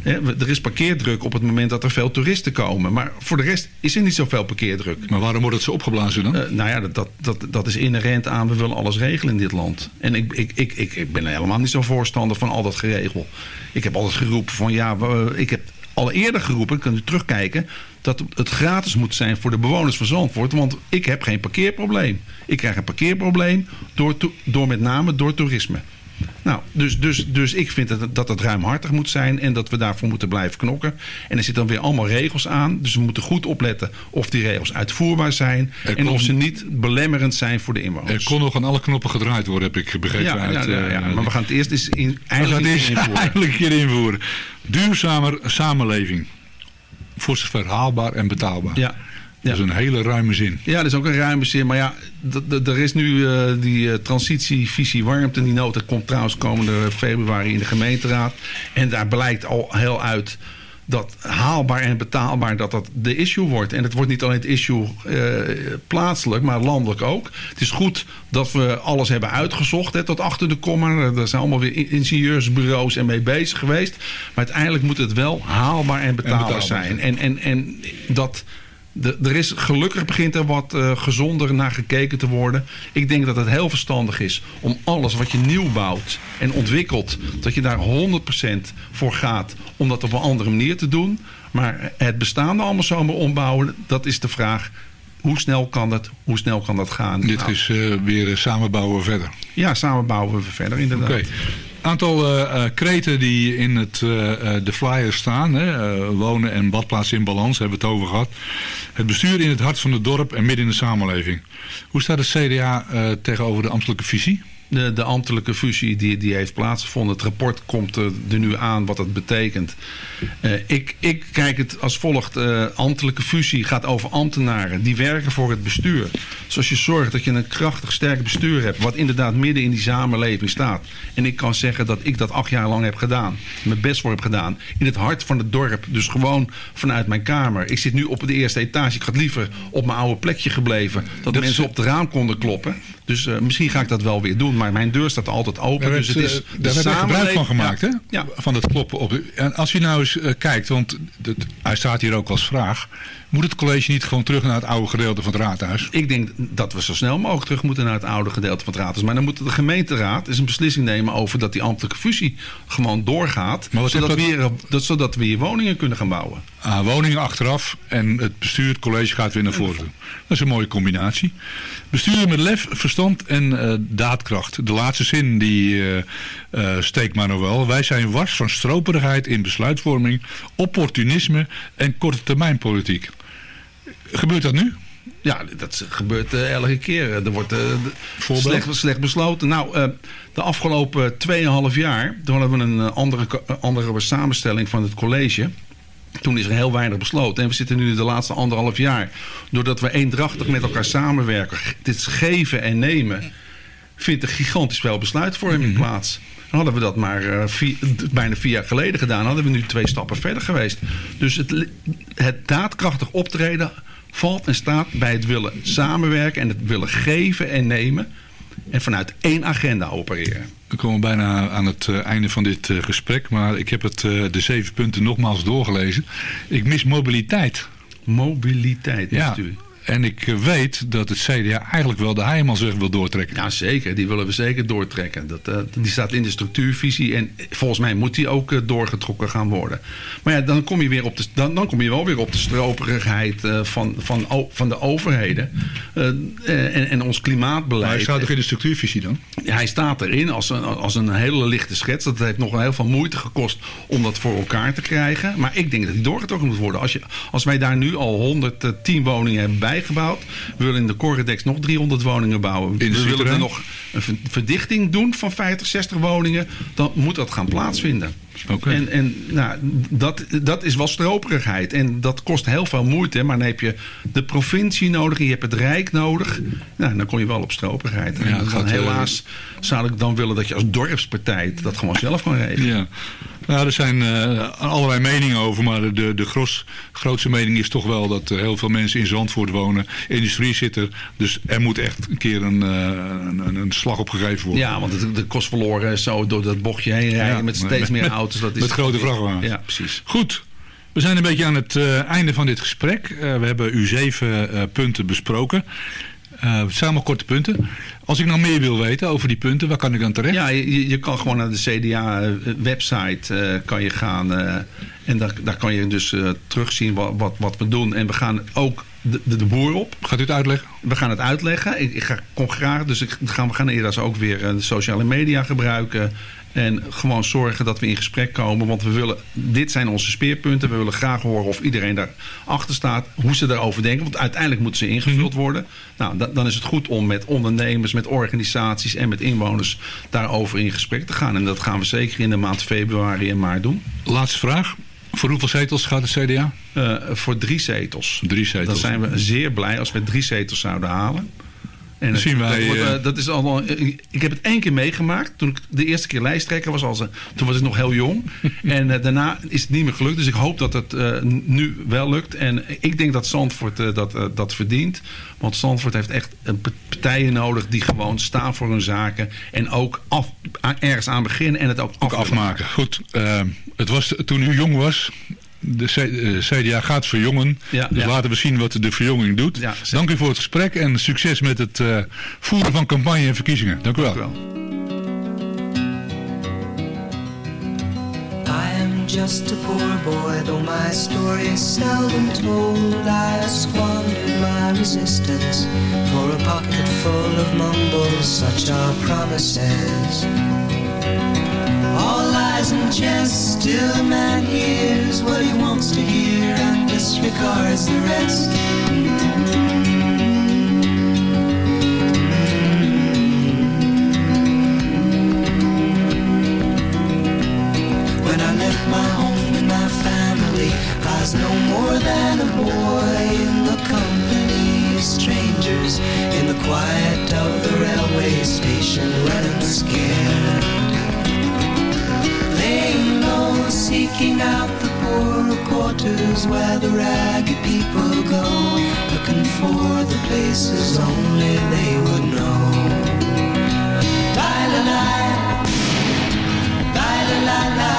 Er is parkeerdruk op het moment dat er veel toeristen komen. Maar voor de rest is er niet zoveel parkeerdruk. Maar waarom wordt het zo opgeblazen dan? Eh, nou ja, dat, dat, dat, is inherent aan we willen alles regelen in dit land. En ik, ik, ik, ik, ik ben helemaal niet zo'n voorstander van al dat geregel. Ik heb altijd geroepen van ja, we- ik heb al eerder geroepen, kunt u terugkijken, dat het gratis moet zijn voor de bewoners van Zandvoort. Want ik heb geen parkeerprobleem. Ik krijg een parkeerprobleem door, door met name door toerisme. Nou, dus, dus, dus ik vind dat, dat het ruimhartig moet zijn en dat we daarvoor moeten blijven knokken. En er zitten dan weer allemaal regels aan. Dus we moeten goed opletten of die regels uitvoerbaar zijn. Er en of ze niet belemmerend zijn voor de inwoners. Er kon nog aan alle knoppen gedraaid worden, heb ik begrepen. ja, uit, ja, ja, ja, eh, maar we gaan het eerst eens in, eigenlijk eens invoeren. een keer invoeren. Duurzamer samenleving. Voor zover haalbaar en betaalbaar. Ja. Dat is een hele ruime zin. Ja, dat is ook een ruime zin. Maar ja, er is nu eh, die eh, transitievisie warmte. Die nota komt trouwens komende februari in de gemeenteraad. En daar blijkt al heel uit dat haalbaar en betaalbaar dat dat de issue wordt. En het wordt niet alleen het issue eh, plaatselijk, maar landelijk ook. Het is goed dat we alles hebben uitgezocht hè, tot achter de komma. Er zijn allemaal weer in- ingenieursbureaus en mee bezig geweest. Maar uiteindelijk moet het wel haalbaar en betaalbaar, betaalbaar zijn. En, en, en dat... De, er is gelukkig begint er wat eh, gezonder naar gekeken te worden. Ik denk dat het heel verstandig is om alles wat je nieuw bouwt en ontwikkelt, dat je daar 100% voor gaat om dat op een andere manier te doen. Maar het bestaande allemaal zomaar ombouwen, dat is de vraag. Hoe snel kan dat, hoe snel kan dat gaan? Dit Nou, is eh, weer eh, samenbouwen verder. Ja, samen bouwen we verder inderdaad. Aantal eh, eh, kreten die in het, eh, de flyer staan. Hè, wonen en badplaats in balans, hebben we het over gehad. Het bestuur in het hart van het dorp en midden in de samenleving. Hoe staat het CDA tegenover de ambtelijke visie? De, de ambtelijke fusie die, die heeft plaatsgevonden. Het rapport komt eh, er nu aan wat dat betekent. Eh, ik, ik kijk het als volgt. Eh, ambtelijke fusie gaat over ambtenaren die werken voor het bestuur. Dus als je zorgt dat je een krachtig, sterk bestuur hebt... wat inderdaad midden in die samenleving staat. En ik kan zeggen dat ik dat acht jaar lang heb gedaan. Mijn best voor heb gedaan. In het hart van het dorp. Dus gewoon vanuit mijn kamer. Ik zit nu op de eerste etage. Ik had liever op mijn oude plekje gebleven. Dat, Dat mensen is- op het raam konden kloppen. Dus eh, misschien ga ik dat wel weer doen. Maar mijn deur staat altijd open. Dus het is eh, de daar werd gebruik van gemaakt, Ja. hè? Ja. Van het kloppen op. de- En als je nou eens eh, kijkt, want dat, hij staat hier ook als vraag. Moet het college niet gewoon terug naar het oude gedeelte van het raadhuis? Ik denk dat we zo snel mogelijk terug moeten naar het oude gedeelte van het raadhuis. Maar dan moet de gemeenteraad eens een beslissing nemen over dat die ambtelijke fusie gewoon doorgaat. Maar zodat, we hier, dat, zodat we hier woningen kunnen gaan bouwen. Ah, woningen achteraf en het bestuur, het college gaat weer naar voren. Dat is een mooie combinatie. Besturen met lef, verstand en eh, daadkracht. De laatste zin die eh, eh, steekt maar nog wel. Wij zijn wars van stroperigheid in besluitvorming, opportunisme en korte termijn politiek. Gebeurt dat nu? Ja, dat gebeurt eh, elke keer. Er wordt eh, slecht, slecht besloten. Nou, eh, de afgelopen 2,5 jaar, toen hadden we een eh, andere, eh, andere samenstelling van het college. Toen is er heel weinig besloten. En we zitten nu de laatste anderhalf jaar. Doordat we eendrachtig met elkaar samenwerken. Dit is geven en nemen. Vindt er gigantisch veel besluitvorming plaats. Hadden we dat maar eh, vier- bijna vier jaar geleden gedaan. Hadden we nu twee stappen verder geweest. Dus het, het daadkrachtig optreden valt en staat bij het willen samenwerken. En het willen geven en nemen. En vanuit één agenda opereren. We komen bijna aan het eh, einde van dit eh, gesprek, maar ik heb het, de zeven punten nogmaals doorgelezen. Ik mis mobiliteit. Mobiliteit, Ja, natuurlijk. En ik eh, weet dat het CDA eigenlijk wel de Heimansweg wil doortrekken. Ja, zeker. Die willen we zeker doortrekken. Dat, eh, die staat in de structuurvisie. En volgens mij moet die ook eh, doorgetrokken gaan worden. Maar ja, dan kom je, weer op de, dan, dan kom je wel weer op de stroperigheid eh, van, van, van de overheden. En, en ons Maar klimaatbeleid. hij staat toch in de structuurvisie dan? Hij staat erin als een, als een hele lichte schets. Dat heeft nog heel veel moeite gekost om dat voor elkaar te krijgen. Maar ik denk dat die doorgetrokken moet worden. Als, je, als wij daar nu al 110 woningen hebben bijgebouwd. We willen in de Corredex nog 300 woningen bouwen. we willen er nog een ver- verdichting doen van 50, 60 woningen. Dan moet dat gaan plaatsvinden. En, en nou, dat, dat is wel stroperigheid. En dat kost heel veel moeite. Maar dan heb je de provincie nodig. en Je hebt het Rijk nodig. Nou, dan kom je wel op stroperigheid. En Ja, dan gaat, eh, helaas zou ik dan willen dat je als dorpspartij dat gewoon zelf kan regelen. Ja. Nou, er zijn eh, allerlei meningen over, maar de, de gros, grootste mening is toch wel dat er heel veel mensen in Zandvoort wonen. Industrie zit er, dus er moet echt een keer een, eh, een, een slag op gegeven worden. Ja, want het, de kost verloren zo door dat bochtje heen rijden Ja, met steeds meer [laughs] met- auto's. Dat is met grote vrachtwagens. Ja, precies. Goed, we zijn een beetje aan het eh, einde van dit gesprek. Eh, we hebben u zeven eh, punten besproken. Allemaal korte punten. Als ik nou meer wil weten over die punten, waar kan ik dan terecht? Ja, je, je kan gewoon naar de CDA-website kan je gaan. en daar, daar kan je dus terugzien wat, wat, wat we doen. En we gaan ook de, de, de boer op. Gaat u het uitleggen? We gaan het uitleggen. Ik, ik ga, kom graag, dus ik, gaan, we gaan eerder ook weer de sociale media gebruiken. En gewoon zorgen dat we in gesprek komen. Want we willen, dit zijn onze speerpunten. We willen graag horen of iedereen daarachter staat. Hoe ze daarover denken. Want uiteindelijk moeten ze ingevuld worden. Nou, da- dan is het goed om met ondernemers, met organisaties en met inwoners daarover in gesprek te gaan. En dat gaan we zeker in de maand februari en maart doen. Laatste vraag. Voor hoeveel zetels gaat het CDA? Eh, voor drie zetels. Drie zetels. Dan zijn we zeer blij als we drie zetels zouden halen. En Dan zien wij, dat, wordt, eh, eh, dat is al, ik heb het één keer meegemaakt. Toen ik de eerste keer lijsttrekker was. Als, toen was ik nog heel jong. [laughs] en eh, daarna is het niet meer gelukt. Dus ik hoop dat het eh, nu wel lukt. En ik denk dat Zandvoort eh, dat, eh, dat verdient. Want Zandvoort heeft echt partijen nodig die gewoon staan voor hun zaken. En ook af, ergens aan beginnen en het ook, Ook af afmaken. Goed, eh, het was toen u jong was. De C- eh, CDA gaat verjongen. Ja, dus ja. laten we zien wat de verjonging doet. Ja. Dank u voor het gesprek en succes met het eh, voeren van campagne en verkiezingen. Dank u wel. Dank u wel. I am just a poor boy, though my story is seldom told. I squandered my resistance for a pocket full of mumbles, such are promises. All lies and jest, still a man hears what he wants to hear and disregards the rest. When I left my home and my family, I was no more than a boy in the company of strangers in the quiet seeking out the poorer quarters where the ragged people go, looking for the places only they would know. Die-la-la, Asking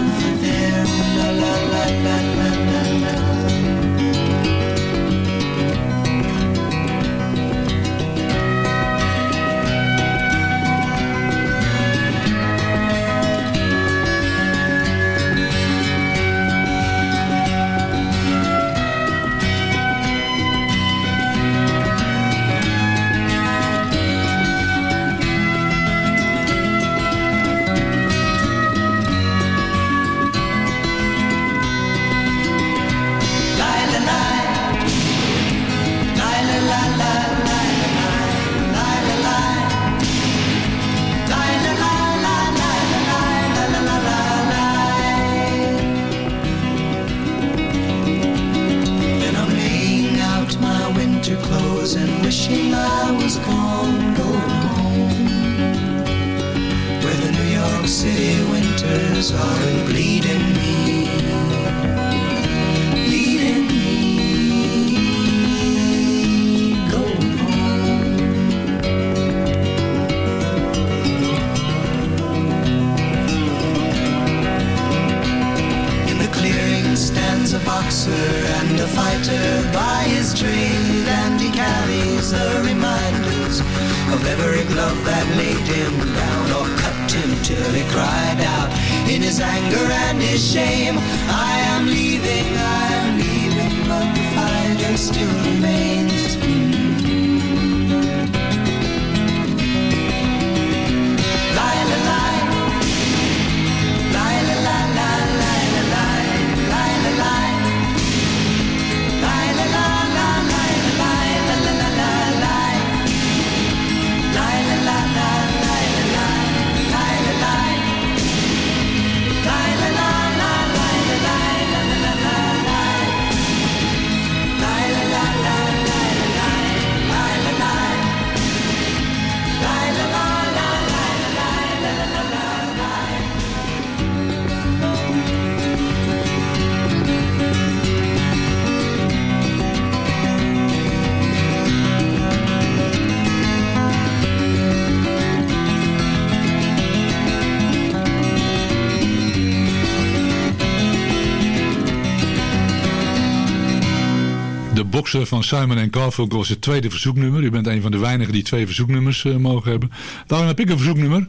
Van Simon Garfunkel was het tweede verzoeknummer. U bent een van de weinigen die twee verzoeknummers eh, mogen hebben. Daarom heb ik een verzoeknummer.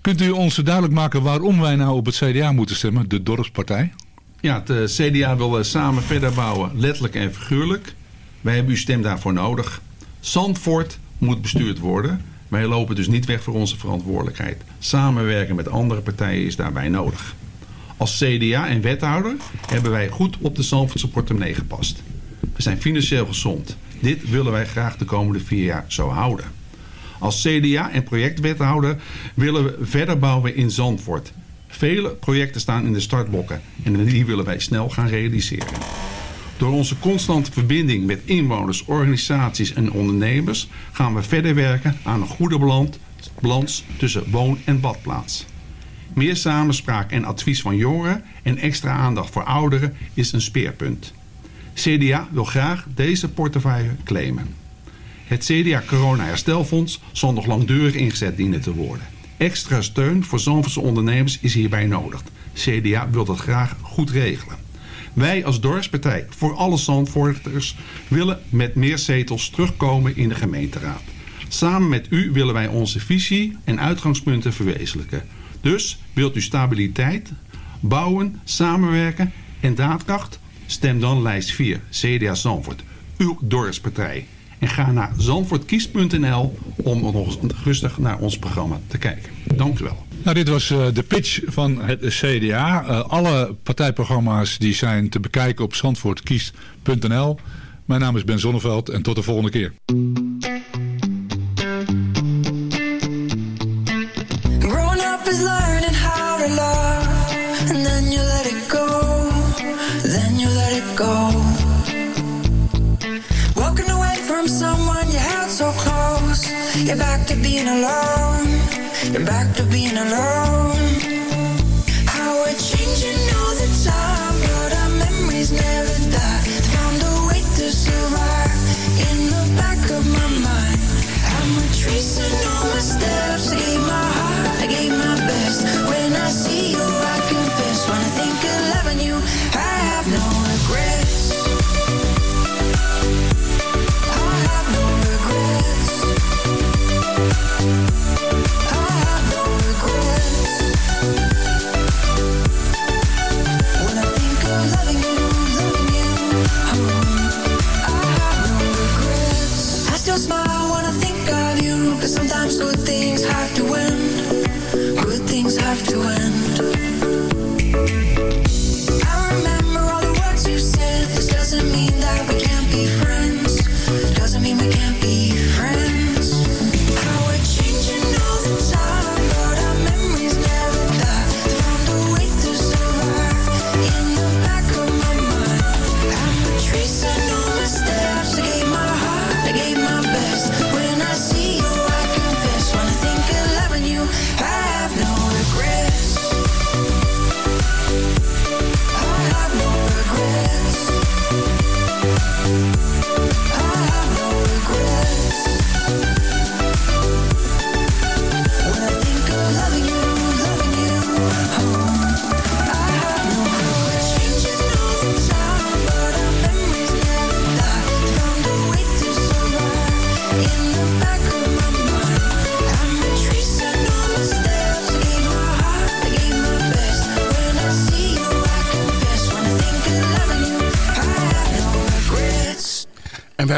Kunt u ons duidelijk maken waarom wij nou op het CDA moeten stemmen, de dorpspartij? Ja, het eh, CDA wil eh, samen verder bouwen, letterlijk en figuurlijk. Wij hebben uw stem daarvoor nodig. Zandvoort moet bestuurd worden. Wij lopen dus niet weg voor onze verantwoordelijkheid. Samenwerken met andere partijen is daarbij nodig. Als CDA en wethouder hebben wij goed op de Zandvoortse portemonnee gepast. We zijn financieel gezond. Dit willen wij graag de komende vier jaar zo houden. Als CDA en projectwethouder willen we verder bouwen in Zandvoort. Vele projecten staan in de startblokken en die willen wij snel gaan realiseren. Door onze constante verbinding met inwoners, organisaties en ondernemers gaan we verder werken aan een goede balans- tussen woon- en badplaats. Meer samenspraak en advies van jongeren en extra aandacht voor ouderen is een speerpunt. CDA wil graag deze portefeuille claimen. Het CDA Corona Herstelfonds zal nog langdurig ingezet dienen te worden. Extra steun voor Zandvoortse ondernemers is hierbij nodig. CDA wil dat graag goed regelen. Wij als dorpspartij voor alle Zandvoorters willen met meer zetels terugkomen in de gemeenteraad. Samen met u willen wij onze visie en uitgangspunten verwezenlijken. Dus wilt u stabiliteit, bouwen, samenwerken en daadkracht? Stem dan lijst 4, CDA Zandvoort, uw dorpspartij. En ga naar zandvoortkies.nl om nog rustig naar ons programma te kijken. Dank u wel. Nou, dit was eh, de pitch van het CDA. Eh, alle partijprogramma's die zijn te bekijken op zandvoortkiest.nl. Mijn naam is Ben Zonneveld en tot de volgende keer. Growing up is go. Walking away from someone you held so close, you're back to being alone, you're back to being alone.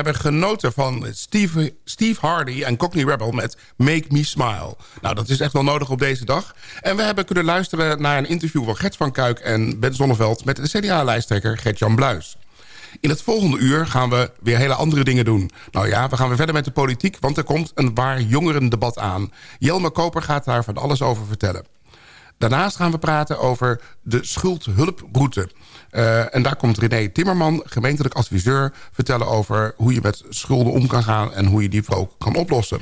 Hebben genoten van Steve, Steve Hardy en Cockney Rebel met Make Me Smile. Nou, dat is echt wel nodig op deze dag. En we hebben kunnen luisteren naar een interview van Gert van Kuik en Ben Zonneveld... met de CDA-lijsttrekker Gert-Jan Bluis. In het volgende uur gaan we weer hele andere dingen doen. Nou ja, we gaan weer verder met de politiek, want er komt een waar jongerendebat aan. Jelme Koper gaat daar van alles over vertellen. Daarnaast gaan we praten over de schuldhulproute. Eh, en daar komt René Timmerman, gemeentelijk adviseur... vertellen over hoe je met schulden om kan gaan... en hoe je die ook kan oplossen.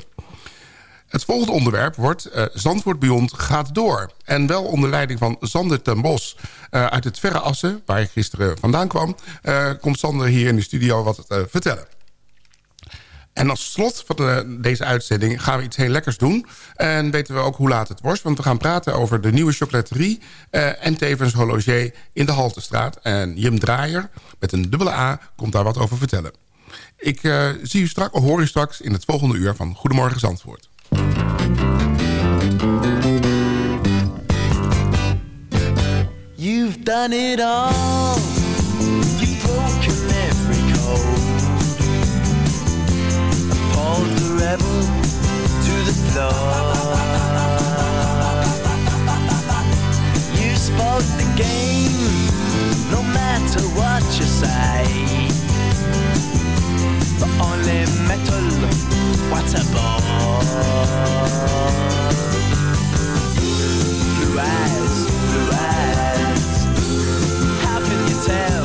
Het volgende onderwerp wordt eh Zandvoort Beyond gaat door. En wel onder leiding van Sander ten Bos eh, uit het Verre Assen... waar ik gisteren vandaan kwam... komt Sander hier in de studio wat te vertellen. En als slot van deze uitzending gaan we iets heel lekkers doen. En weten we ook hoe laat het wordt. Want we gaan praten over de nieuwe chocolaterie... Eh, en tevens horloger in de Haltestraat. En Jim Draaier, met een dubbele A, komt daar wat over vertellen. Ik eh, zie u straks, hoor u straks in het volgende uur van Goedemorgen Zandvoort. You've done it all. Appalled to the floor. You spoke the game, no matter what you say. But only metal, what a bore. Blue eyes, blue eyes. How can you tell